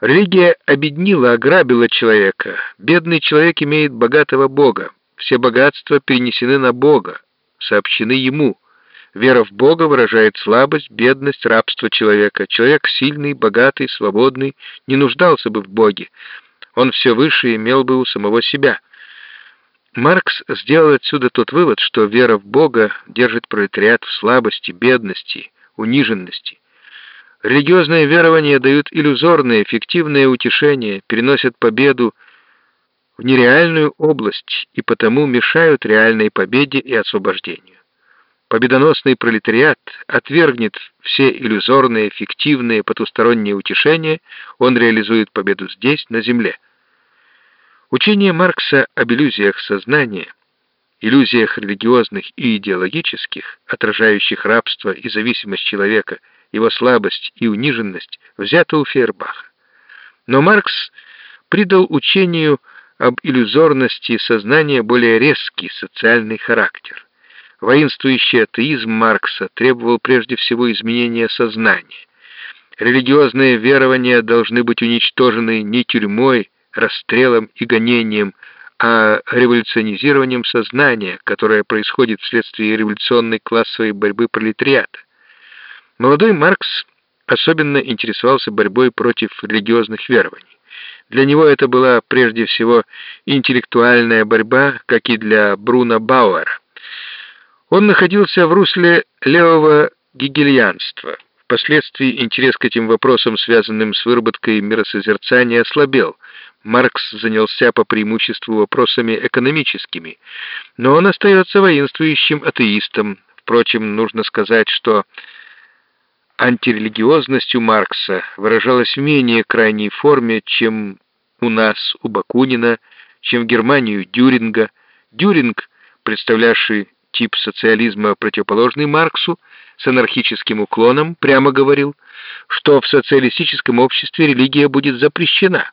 Религия обеднила, ограбила человека. Бедный человек имеет богатого Бога. Все богатства перенесены на Бога, сообщены ему. Вера в Бога выражает слабость, бедность, рабство человека. Человек сильный, богатый, свободный не нуждался бы в Боге. Он все выше имел бы у самого себя. Маркс сделал отсюда тот вывод, что вера в Бога держит пролетариат в слабости, бедности, униженности. Религиозные верования дают иллюзорное, фиктивное утешение, переносят победу в нереальную область и потому мешают реальной победе и освобождению. Победоносный пролетариат отвергнет все иллюзорные, фиктивные, потусторонние утешения, он реализует победу здесь, на земле. Учение Маркса об иллюзиях сознания, иллюзиях религиозных и идеологических, отражающих рабство и зависимость человека – его слабость и униженность взято у Фейербаха. Но Маркс придал учению об иллюзорности сознания более резкий социальный характер. Воинствующий атеизм Маркса требовал прежде всего изменения сознания. Религиозные верования должны быть уничтожены не тюрьмой, расстрелом и гонением, а революционизированием сознания, которое происходит вследствие революционной классовой борьбы пролетариата. Молодой Маркс особенно интересовался борьбой против религиозных верований. Для него это была прежде всего интеллектуальная борьба, как и для Бруно Бауэра. Он находился в русле левого гегельянства. Впоследствии интерес к этим вопросам, связанным с выработкой миросозерцания, ослабел. Маркс занялся по преимуществу вопросами экономическими, но он остается воинствующим атеистом. Впрочем, нужно сказать, что антирелигиозность у Маркса выражалась в менее крайней форме, чем у нас, у Бакунина, чем в Германии у Дюринга. Дюринг, представлявший тип социализма, противоположный Марксу, с анархическим уклоном, прямо говорил, что в социалистическом обществе религия будет запрещена.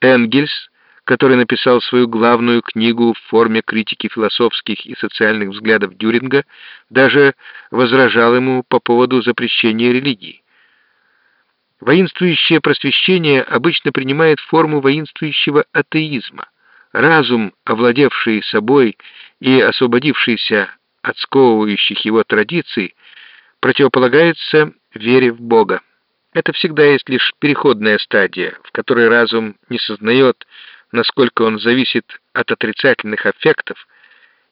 Энгельс который написал свою главную книгу в форме критики философских и социальных взглядов Дюринга, даже возражал ему по поводу запрещения религии. Воинствующее просвещение обычно принимает форму воинствующего атеизма. Разум, овладевший собой и освободившийся от сковывающих его традиций, противополагается вере в Бога. Это всегда есть лишь переходная стадия, в которой разум не сознает, насколько он зависит от отрицательных аффектов,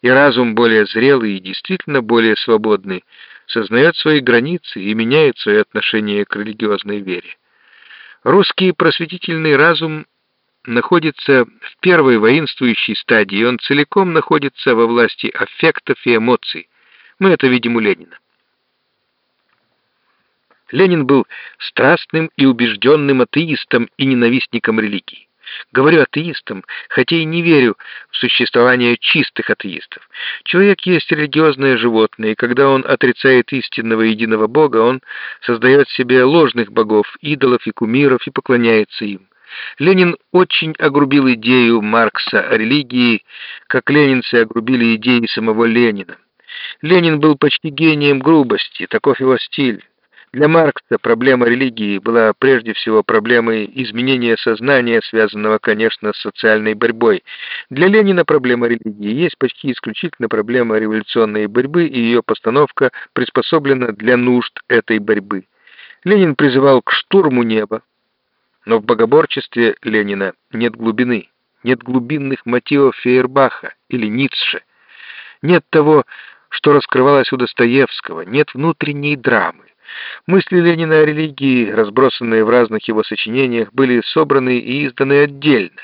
и разум более зрелый и действительно более свободный сознает свои границы и меняет свое отношение к религиозной вере. Русский просветительный разум находится в первой воинствующей стадии, он целиком находится во власти аффектов и эмоций. Мы это видим у Ленина. Ленин был страстным и убежденным атеистом и ненавистником религии. Говорю атеистам, хотя и не верю в существование чистых атеистов. Человек есть религиозное животное, и когда он отрицает истинного единого Бога, он создает себе ложных богов, идолов и кумиров и поклоняется им. Ленин очень огрубил идею Маркса о религии, как ленинцы огрубили идеи самого Ленина. Ленин был почти гением грубости, таков его стиль. Для Маркса проблема религии была прежде всего проблемой изменения сознания, связанного, конечно, с социальной борьбой. Для Ленина проблема религии есть почти исключительно проблема революционной борьбы, и ее постановка приспособлена для нужд этой борьбы. Ленин призывал к штурму неба, но в богоборчестве Ленина нет глубины, нет глубинных мотивов Фейербаха или Ницше, нет того, что раскрывалось у Достоевского, нет внутренней драмы. Мысли Ленина о религии, разбросанные в разных его сочинениях, были собраны и изданы отдельно.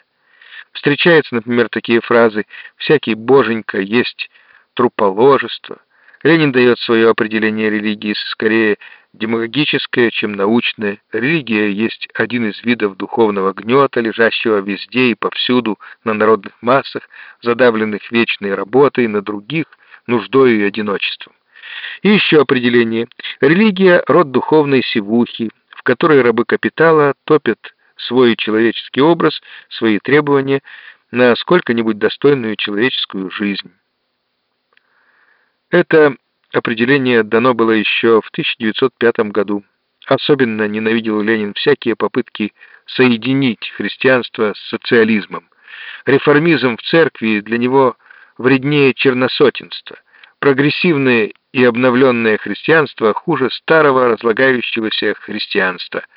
Встречаются, например, такие фразы «всякий боженька есть труположество». Ленин дает свое определение религии скорее демагогическое, чем научное. Религия есть один из видов духовного гнета, лежащего везде и повсюду на народных массах, задавленных вечной работой, на других – нуждой и одиночеством. И еще определение. Религия – род духовной сивухи, в которой рабы капитала топят свой человеческий образ, свои требования на сколько-нибудь достойную человеческую жизнь. Это определение дано было еще в 1905 году. Особенно ненавидел Ленин всякие попытки соединить христианство с социализмом. Реформизм в церкви для него вреднее черносотенства. Прогрессивное и обновленное христианство хуже старого разлагающегося христианства –